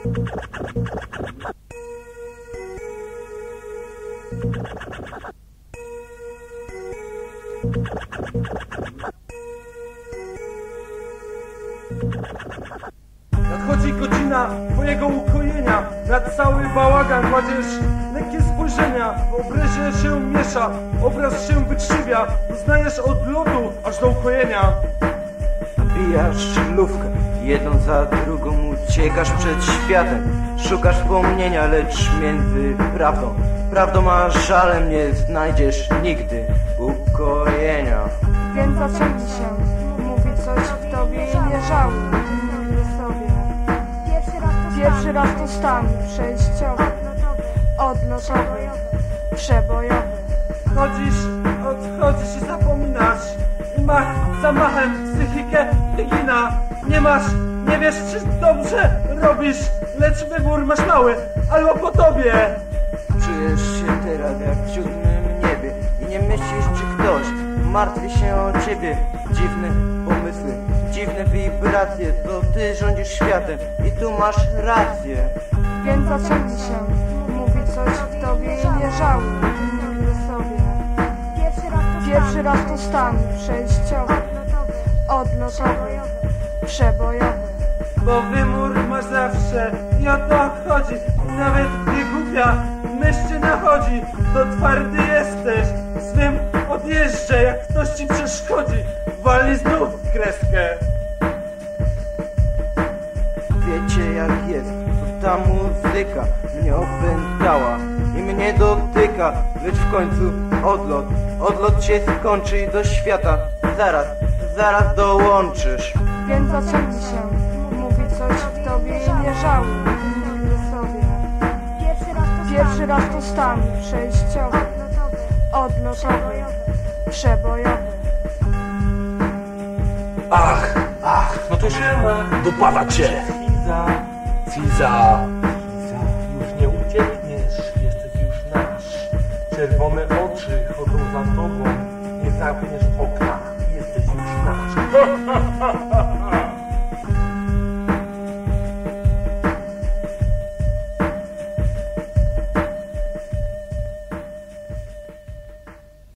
Nadchodzi godzina twojego ukojenia. Na cały bałagan kładziesz lekkie spojrzenia. W obrazie się miesza, obraz się wykrzywia Uznajesz od lodu aż do ukojenia. Bijasz szlówkę, jedną za drugą uciekasz przed światem Szukasz wspomnienia, lecz między prawdą Prawdą a żalem nie znajdziesz nigdy ukojenia Więc zaciągnij się, mówi coś w tobie i nie żałuj. Sobie. Pierwszy raz to stan przejściowy, odlotowy, przebojowy. Chodzisz, odchodzisz i zapominasz mach zamachem psychikę wygina Nie masz, nie wiesz czy dobrze robisz Lecz wybór masz mały, albo po tobie. Czujesz się teraz jak w siódmym niebie I nie myślisz czy ktoś martwi się o ciebie. Dziwne pomysły, dziwne wibracje To ty rządzisz światem i tu masz rację. Więc zaciągnij się, mówi coś w tobie i nie żałuj. To stan przejściowy, odlotowy, przebojowy. Bo wymór masz zawsze i o to chodzi. Nawet gdy głupia myśl cię nachodzi To twardy jesteś, swym odjeżdżę Jak ktoś ci przeszkodzi, walnij znów w kreskę. Wiecie jak jest, ta muzyka mnie opętała i mnie dotyka, lecz w końcu odlot, odlot się skończy i do świata zaraz, zaraz dołączysz. Więc zaciągnij się, mówi coś w tobie i nie żałuj. Sobie. Pierwszy raz to stan przejściowy, odlotowy, przebojowy. Ach, ach, no to siema. Dopada cię. Fiza. Fiza, Czerwone oczy chodzą za tobą, nie zamkniesz okna, jesteś już.